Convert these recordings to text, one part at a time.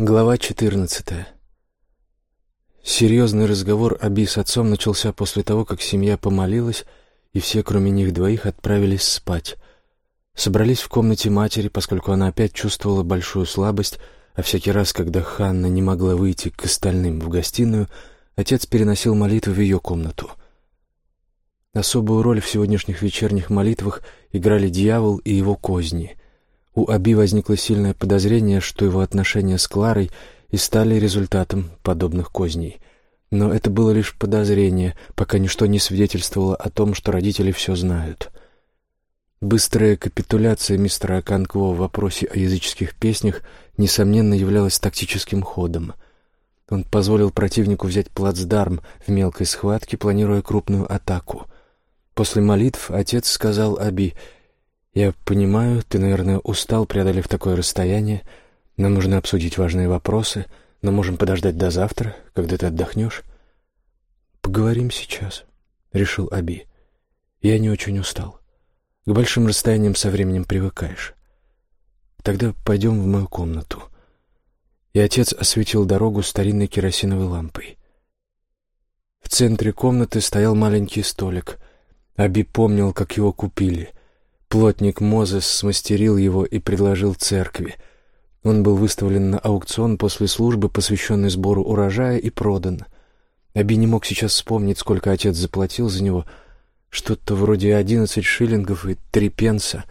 Глава 14. Серьезный разговор Аби с отцом начался после того, как семья помолилась, и все, кроме них двоих, отправились спать. Собрались в комнате матери, поскольку она опять чувствовала большую слабость, а всякий раз, когда Ханна не могла выйти к остальным в гостиную, отец переносил молитвы в ее комнату. Особую роль в сегодняшних вечерних молитвах играли дьявол и его козни — у Аби возникло сильное подозрение, что его отношения с Кларой и стали результатом подобных козней. Но это было лишь подозрение, пока ничто не свидетельствовало о том, что родители все знают. Быстрая капитуляция мистера Аканкво в вопросе о языческих песнях, несомненно, являлась тактическим ходом. Он позволил противнику взять плацдарм в мелкой схватке, планируя крупную атаку. После молитв отец сказал Аби — «Я понимаю, ты, наверное, устал, преодолев такое расстояние. Нам нужно обсудить важные вопросы, но можем подождать до завтра, когда ты отдохнешь». «Поговорим сейчас», — решил Аби. «Я не очень устал. К большим расстояниям со временем привыкаешь. Тогда пойдем в мою комнату». И отец осветил дорогу старинной керосиновой лампой. В центре комнаты стоял маленький столик. Аби помнил, как его купили — Плотник Мозес смастерил его и предложил церкви. Он был выставлен на аукцион после службы, посвященной сбору урожая, и продан. Аби не мог сейчас вспомнить, сколько отец заплатил за него. Что-то вроде одиннадцать шиллингов и три пенса.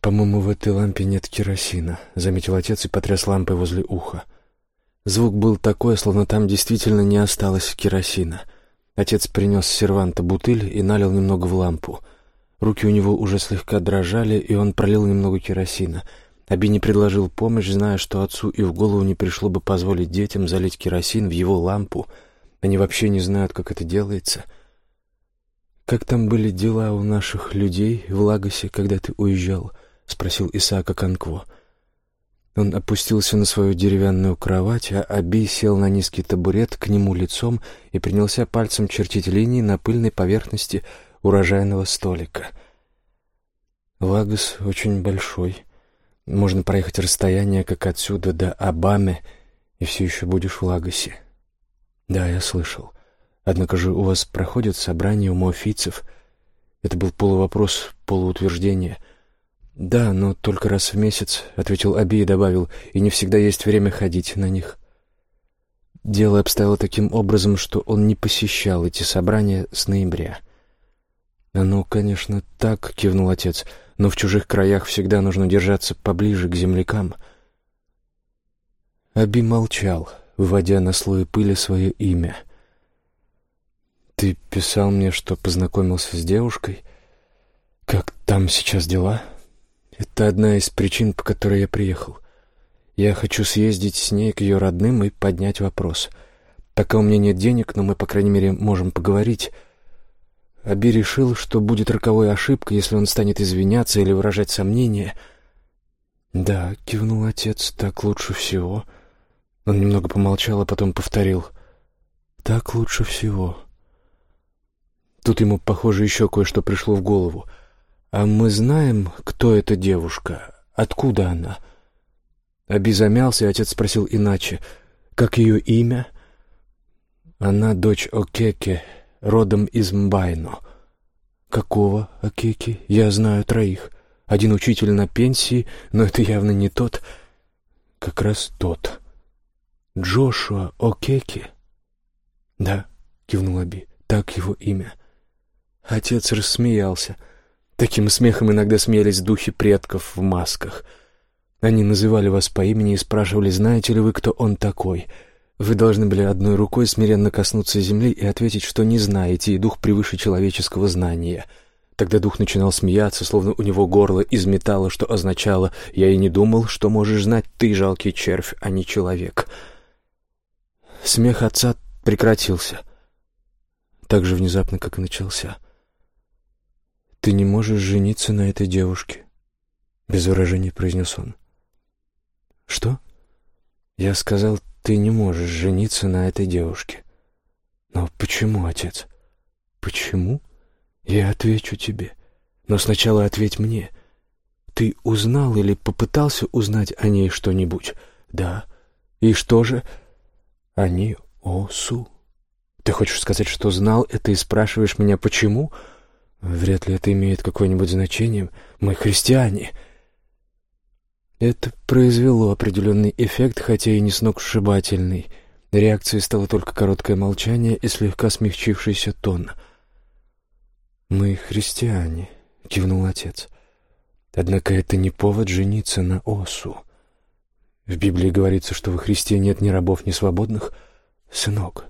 «По-моему, в этой лампе нет керосина», — заметил отец и потряс лампой возле уха. Звук был такой, словно там действительно не осталось керосина. Отец принес с серванта бутыль и налил немного в лампу — Руки у него уже слегка дрожали, и он пролил немного керосина. Аби не предложил помощь, зная, что отцу и в голову не пришло бы позволить детям залить керосин в его лампу. Они вообще не знают, как это делается. «Как там были дела у наших людей в Лагосе, когда ты уезжал?» — спросил Исаака Конкво. Он опустился на свою деревянную кровать, а Аби сел на низкий табурет к нему лицом и принялся пальцем чертить линии на пыльной поверхности урожайного столика. Лагос очень большой. Можно проехать расстояние, как отсюда до Обамы, и все еще будешь в Лагосе. Да, я слышал. Однако же у вас проходят собрания умофийцев. Это был полувопрос, полуутверждение. Да, но только раз в месяц, — ответил Аби и добавил, — и не всегда есть время ходить на них. Дело обстояло таким образом, что он не посещал эти собрания с ноября. «Ну, конечно, так», — кивнул отец, — «но в чужих краях всегда нужно держаться поближе к землякам». Аби молчал, вводя на слой пыли свое имя. «Ты писал мне, что познакомился с девушкой? Как там сейчас дела?» «Это одна из причин, по которой я приехал. Я хочу съездить с ней к ее родным и поднять вопрос. Пока у меня нет денег, но мы, по крайней мере, можем поговорить». Аби решил, что будет роковой ошибкой, если он станет извиняться или выражать сомнения. «Да», — кивнул отец, — «так лучше всего». Он немного помолчал, а потом повторил. «Так лучше всего». Тут ему, похоже, еще кое-что пришло в голову. «А мы знаем, кто эта девушка? Откуда она?» Аби замялся, и отец спросил иначе. «Как ее имя?» «Она дочь Океке, родом из Мбайно. Какого Акеки? Я знаю троих. Один учитель на пенсии, но это явно не тот. Как раз тот. Джошуа Океки. Да, кивнул Би, так его имя. Отец рассмеялся. Таким смехом иногда смеялись духи предков в масках. Они называли вас по имени и спрашивали, знаете ли вы, кто он такой — вы должны были одной рукой смиренно коснуться земли и ответить, что не знаете, и дух превыше человеческого знания. Тогда дух начинал смеяться, словно у него горло из металла, что означало «Я и не думал, что можешь знать ты, жалкий червь, а не человек». Смех отца прекратился. Так же внезапно, как и начался. «Ты не можешь жениться на этой девушке», — без выражения произнес он. «Что?» «Я сказал, ты не можешь жениться на этой девушке. Но почему, отец? Почему? Я отвечу тебе. Но сначала ответь мне. Ты узнал или попытался узнать о ней что-нибудь? «Да. И что же?» «Они Осу». «Ты хочешь сказать, что знал это и спрашиваешь меня, почему?» «Вряд ли это имеет какое-нибудь значение. Мы христиане». Это произвело определенный эффект, хотя и не сногсшибательный. Реакцией стало только короткое молчание и слегка смягчившийся тон. «Мы христиане», — кивнул отец. «Однако это не повод жениться на Осу. В Библии говорится, что во Христе нет ни рабов, ни свободных. Сынок,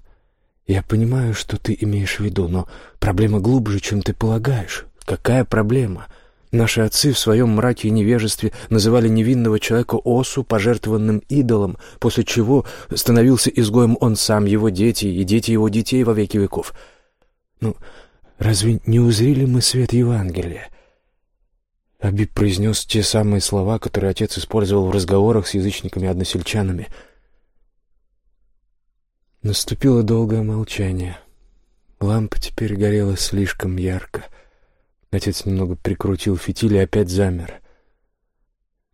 я понимаю, что ты имеешь в виду, но проблема глубже, чем ты полагаешь. Какая проблема?» Наши отцы в своем мраке и невежестве называли невинного человека Осу, пожертвованным идолом, после чего становился изгоем он сам, его дети и дети его детей во веки веков. Ну, разве не узрели мы свет Евангелия? Абиб произнес те самые слова, которые отец использовал в разговорах с язычниками-односельчанами. Наступило долгое молчание. Лампа теперь горела слишком ярко. Отец немного прикрутил фитиль и опять замер.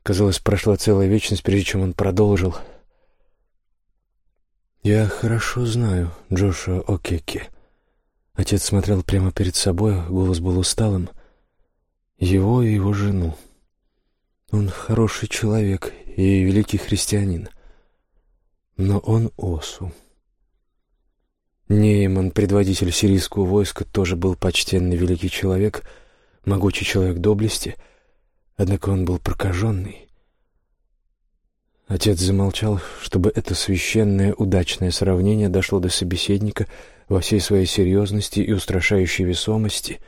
Казалось, прошла целая вечность, прежде чем он продолжил. «Я хорошо знаю Джошуа О'Кеки». Отец смотрел прямо перед собой, голос был усталым. Его и его жену. Он хороший человек и великий христианин. Но он Осу. Нейман, предводитель сирийского войска, тоже был почтенный великий человек — могучий человек доблести, однако он был прокаженный. Отец замолчал, чтобы это священное удачное сравнение дошло до собеседника во всей своей серьезности и устрашающей весомости.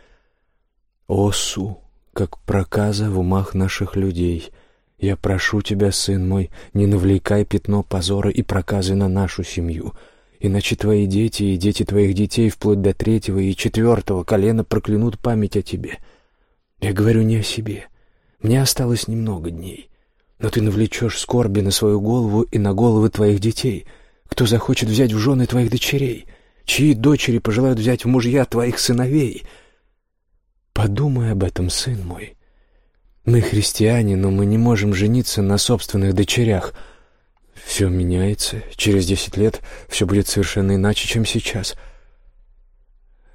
«Осу, как проказа в умах наших людей, я прошу тебя, сын мой, не навлекай пятно позора и проказы на нашу семью» иначе твои дети и дети твоих детей вплоть до третьего и четвертого колена проклянут память о тебе. Я говорю не о себе. Мне осталось немного дней. Но ты навлечешь скорби на свою голову и на головы твоих детей. Кто захочет взять в жены твоих дочерей? Чьи дочери пожелают взять в мужья твоих сыновей? Подумай об этом, сын мой. Мы христиане, но мы не можем жениться на собственных дочерях. Все меняется. Через десять лет все будет совершенно иначе, чем сейчас —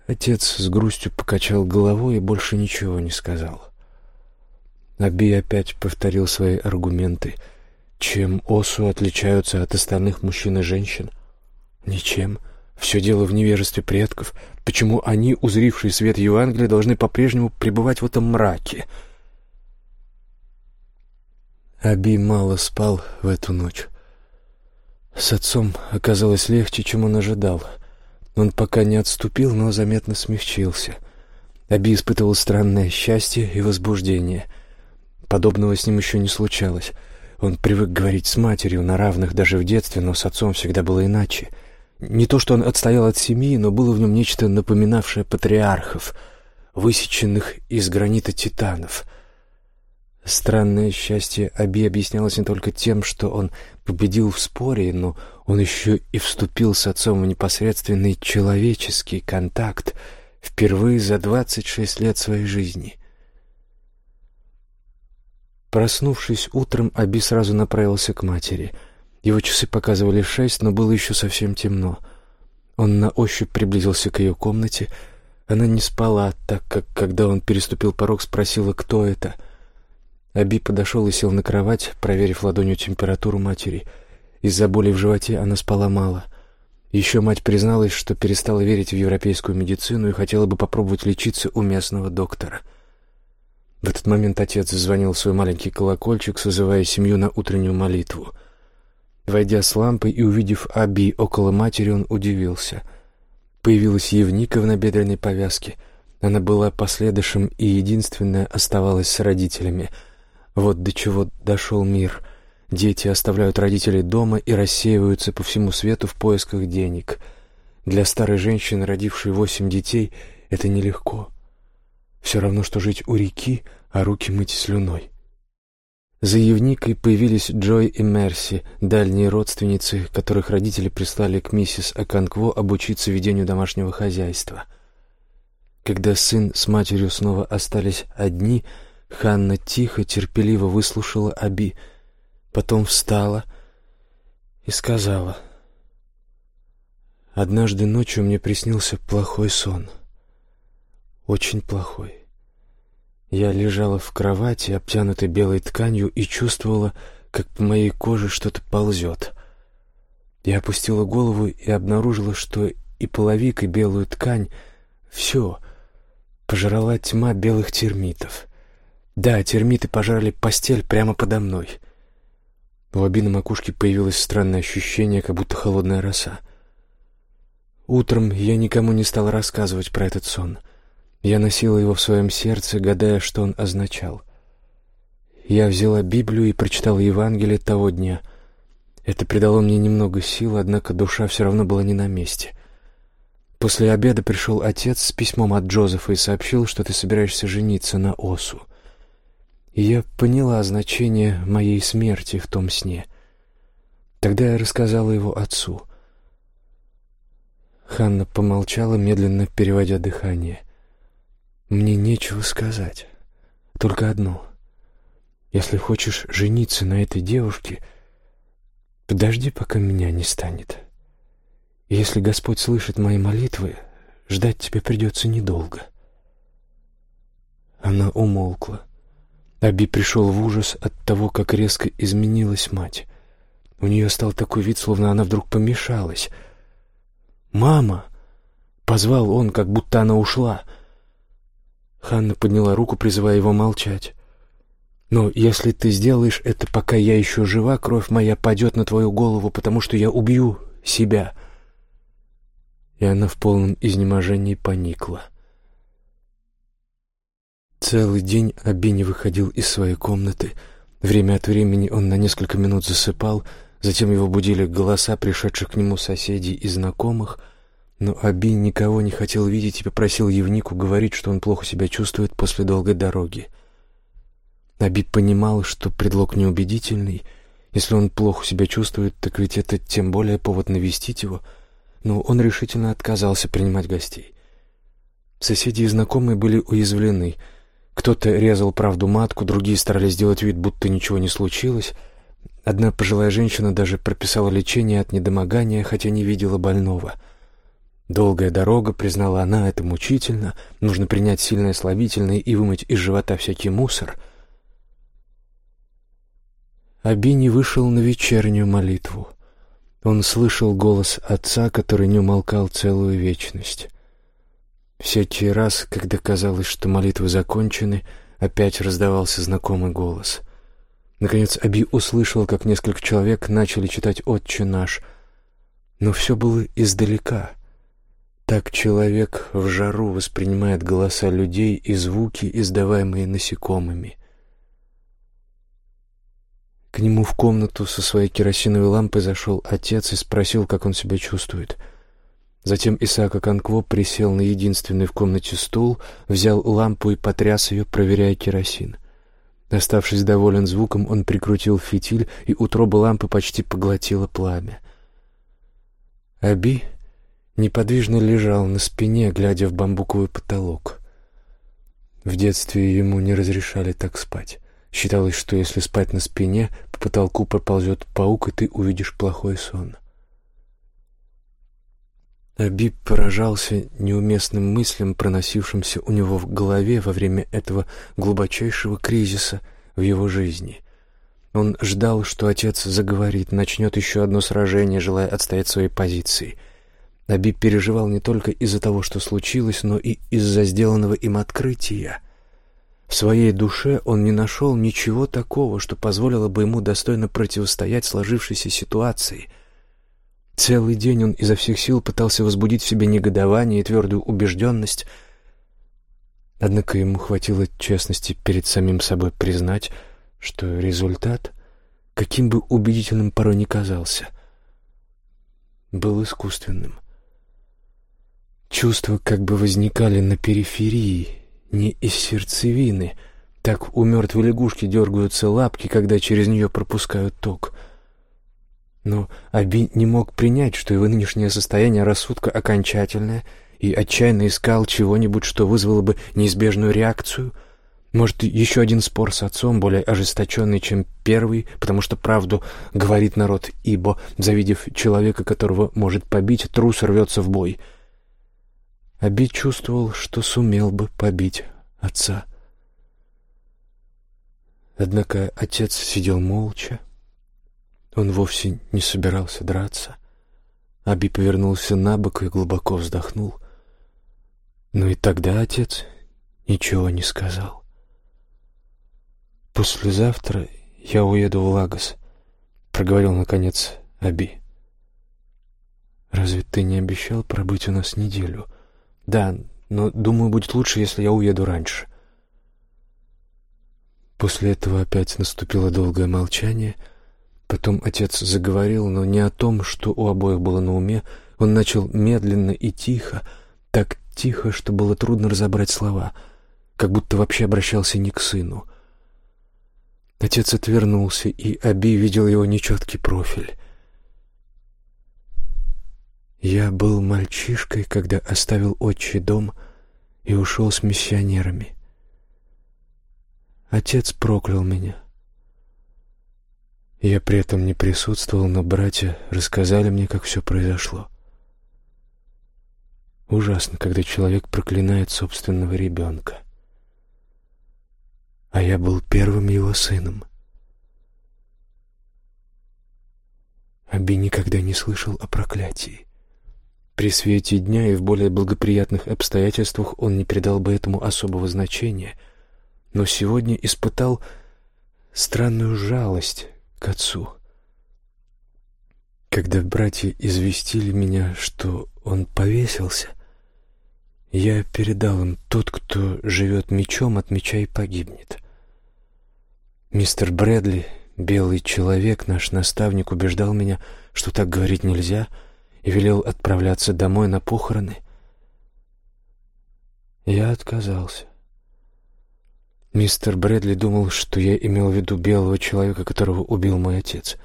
Отец с грустью покачал головой и больше ничего не сказал. Аби опять повторил свои аргументы. Чем осу отличаются от остальных мужчин и женщин? Ничем. Все дело в невежестве предков. Почему они, узрившие свет Евангелия, должны по-прежнему пребывать в этом мраке? Аби мало спал в эту ночь. С отцом оказалось легче, чем он ожидал — он пока не отступил, но заметно смягчился. Аби испытывал странное счастье и возбуждение. Подобного с ним еще не случалось. Он привык говорить с матерью на равных даже в детстве, но с отцом всегда было иначе. Не то, что он отстоял от семьи, но было в нем нечто напоминавшее патриархов, высеченных из гранита титанов — Странное счастье Аби объяснялось не только тем, что он победил в споре, но он еще и вступил с отцом в непосредственный человеческий контакт впервые за двадцать шесть лет своей жизни. Проснувшись утром, Аби сразу направился к матери. Его часы показывали шесть, но было еще совсем темно. Он на ощупь приблизился к ее комнате. Она не спала, так как, когда он переступил порог, спросила, кто это — Аби подошел и сел на кровать, проверив ладонью температуру матери. Из-за боли в животе она спала мало. Еще мать призналась, что перестала верить в европейскую медицину и хотела бы попробовать лечиться у местного доктора. В этот момент отец зазвонил свой маленький колокольчик, созывая семью на утреннюю молитву. Войдя с лампой и увидев Аби около матери, он удивился. Появилась Евника в набедренной повязке. Она была последующим и единственная оставалась с родителями — вот до чего дошел мир. Дети оставляют родителей дома и рассеиваются по всему свету в поисках денег. Для старой женщины, родившей восемь детей, это нелегко. Все равно, что жить у реки, а руки мыть слюной. За Евникой появились Джой и Мерси, дальние родственницы, которых родители прислали к миссис Аканкво обучиться ведению домашнего хозяйства. Когда сын с матерью снова остались одни — Ханна тихо, терпеливо выслушала Аби, потом встала и сказала, «Однажды ночью мне приснился плохой сон, очень плохой. Я лежала в кровати, обтянутой белой тканью, и чувствовала, как по моей коже что-то ползет. Я опустила голову и обнаружила, что и половик, и белую ткань — все пожрала тьма белых термитов. Да, термиты пожрали постель прямо подо мной. У Аби на макушке появилось странное ощущение, как будто холодная роса. Утром я никому не стал рассказывать про этот сон. Я носила его в своем сердце, гадая, что он означал. Я взяла Библию и прочитала Евангелие того дня. Это придало мне немного сил, однако душа все равно была не на месте. После обеда пришел отец с письмом от Джозефа и сообщил, что ты собираешься жениться на Осу. Я поняла значение моей смерти в том сне. Тогда я рассказала его отцу. Ханна помолчала, медленно переводя дыхание. «Мне нечего сказать. Только одно. Если хочешь жениться на этой девушке, подожди, пока меня не станет». если Господь слышит мои молитвы, ждать тебе придется недолго. Она умолкла. Аби пришел в ужас от того, как резко изменилась мать. У нее стал такой вид, словно она вдруг помешалась. «Мама!» — позвал он, как будто она ушла. Ханна подняла руку, призывая его молчать. «Но если ты сделаешь это, пока я еще жива, кровь моя падет на твою голову, потому что я убью себя». И она в полном изнеможении поникла. Целый день Аби не выходил из своей комнаты. Время от времени он на несколько минут засыпал, затем его будили голоса пришедших к нему соседей и знакомых, но Аби никого не хотел видеть и попросил Евнику говорить, что он плохо себя чувствует после долгой дороги. Аби понимал, что предлог неубедительный. Если он плохо себя чувствует, так ведь это тем более повод навестить его, но он решительно отказался принимать гостей. Соседи и знакомые были уязвлены — кто-то резал правду матку, другие старались сделать вид, будто ничего не случилось. Одна пожилая женщина даже прописала лечение от недомогания, хотя не видела больного. Долгая дорога, признала она, это мучительно, нужно принять сильное слабительное и вымыть из живота всякий мусор. Абини вышел на вечернюю молитву. Он слышал голос отца, который не умолкал целую вечность. Всякий раз, когда казалось, что молитвы закончены, опять раздавался знакомый голос. Наконец Аби услышал, как несколько человек начали читать «Отче наш», но все было издалека. Так человек в жару воспринимает голоса людей и звуки, издаваемые насекомыми. К нему в комнату со своей керосиновой лампой зашел отец и спросил, как он себя чувствует — Затем Исаака Конкво присел на единственный в комнате стул, взял лампу и потряс ее, проверяя керосин. Оставшись доволен звуком, он прикрутил фитиль, и утроба лампы почти поглотила пламя. Аби неподвижно лежал на спине, глядя в бамбуковый потолок. В детстве ему не разрешали так спать. Считалось, что если спать на спине, по потолку проползет паук, и ты увидишь плохой сон. — Абиб поражался неуместным мыслям, проносившимся у него в голове во время этого глубочайшего кризиса в его жизни. Он ждал, что отец заговорит, начнет еще одно сражение, желая отстоять свои позиции. Абиб переживал не только из-за того, что случилось, но и из-за сделанного им открытия. В своей душе он не нашел ничего такого, что позволило бы ему достойно противостоять сложившейся ситуации — Целый день он изо всех сил пытался возбудить в себе негодование и твердую убежденность. Однако ему хватило честности перед самим собой признать, что результат, каким бы убедительным порой ни казался, был искусственным. Чувства как бы возникали на периферии, не из сердцевины. Так у мертвой лягушки дергаются лапки, когда через нее пропускают ток — но Аби не мог принять, что его нынешнее состояние рассудка окончательное, и отчаянно искал чего-нибудь, что вызвало бы неизбежную реакцию. Может, еще один спор с отцом, более ожесточенный, чем первый, потому что правду говорит народ, ибо, завидев человека, которого может побить, трус рвется в бой. Аби чувствовал, что сумел бы побить отца. Однако отец сидел молча. Он вовсе не собирался драться. Аби повернулся на бок и глубоко вздохнул. Но и тогда отец ничего не сказал. «Послезавтра я уеду в Лагос», — проговорил, наконец, Аби. «Разве ты не обещал пробыть у нас неделю?» «Да, но, думаю, будет лучше, если я уеду раньше». После этого опять наступило долгое молчание. Потом отец заговорил, но не о том, что у обоих было на уме. Он начал медленно и тихо, так тихо, что было трудно разобрать слова, как будто вообще обращался не к сыну — Отец отвернулся, и Аби видел его нечеткий профиль. Я был мальчишкой, когда оставил отчий дом и ушел с миссионерами. Отец проклял меня. Я при этом не присутствовал, но братья рассказали мне, как все произошло. Ужасно, когда человек проклинает собственного ребенка а я был первым его сыном. Аби никогда не слышал о проклятии. При свете дня и в более благоприятных обстоятельствах он не придал бы этому особого значения, но сегодня испытал странную жалость к отцу. Когда братья известили меня, что он повесился, я передал им, тот, кто живет мечом, от меча и погибнет. Мистер Брэдли, белый человек, наш наставник, убеждал меня, что так говорить нельзя, и велел отправляться домой на похороны. Я отказался. Мистер Брэдли думал, что я имел в виду белого человека, которого убил мой отец.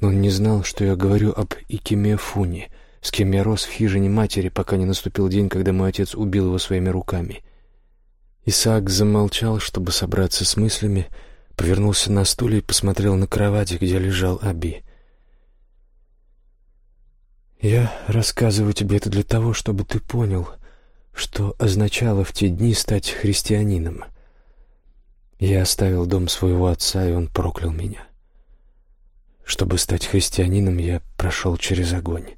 Но он не знал, что я говорю об Икиме Фуни, с кем я рос в хижине матери, пока не наступил день, когда мой отец убил его своими руками. Исаак замолчал, чтобы собраться с мыслями, повернулся на стуле и посмотрел на кровать, где лежал Аби. «Я рассказываю тебе это для того, чтобы ты понял, что означало в те дни стать христианином. Я оставил дом своего отца, и он проклял меня. Чтобы стать христианином, я прошел через огонь.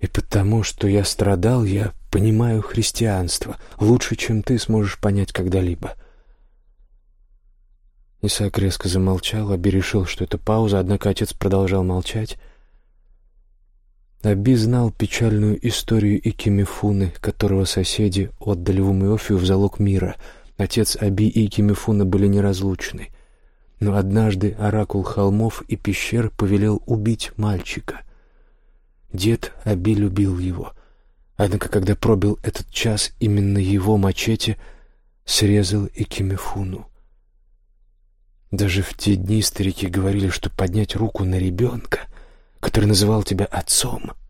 И потому, что я страдал, я понимаю христианство лучше, чем ты сможешь понять когда-либо. Исаак резко замолчал, Аби решил, что это пауза, однако отец продолжал молчать. Аби знал печальную историю Икимифуны, которого соседи отдали в Умиофию в залог мира. Отец Аби и Икимифуна были неразлучны. Но однажды оракул холмов и пещер повелел убить мальчика. Дед Аби любил его. Однако, когда пробил этот час, именно его мачете срезал Икимифуну. Даже в те дни старики говорили, что поднять руку на ребенка, который называл тебя отцом, —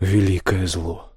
великое зло.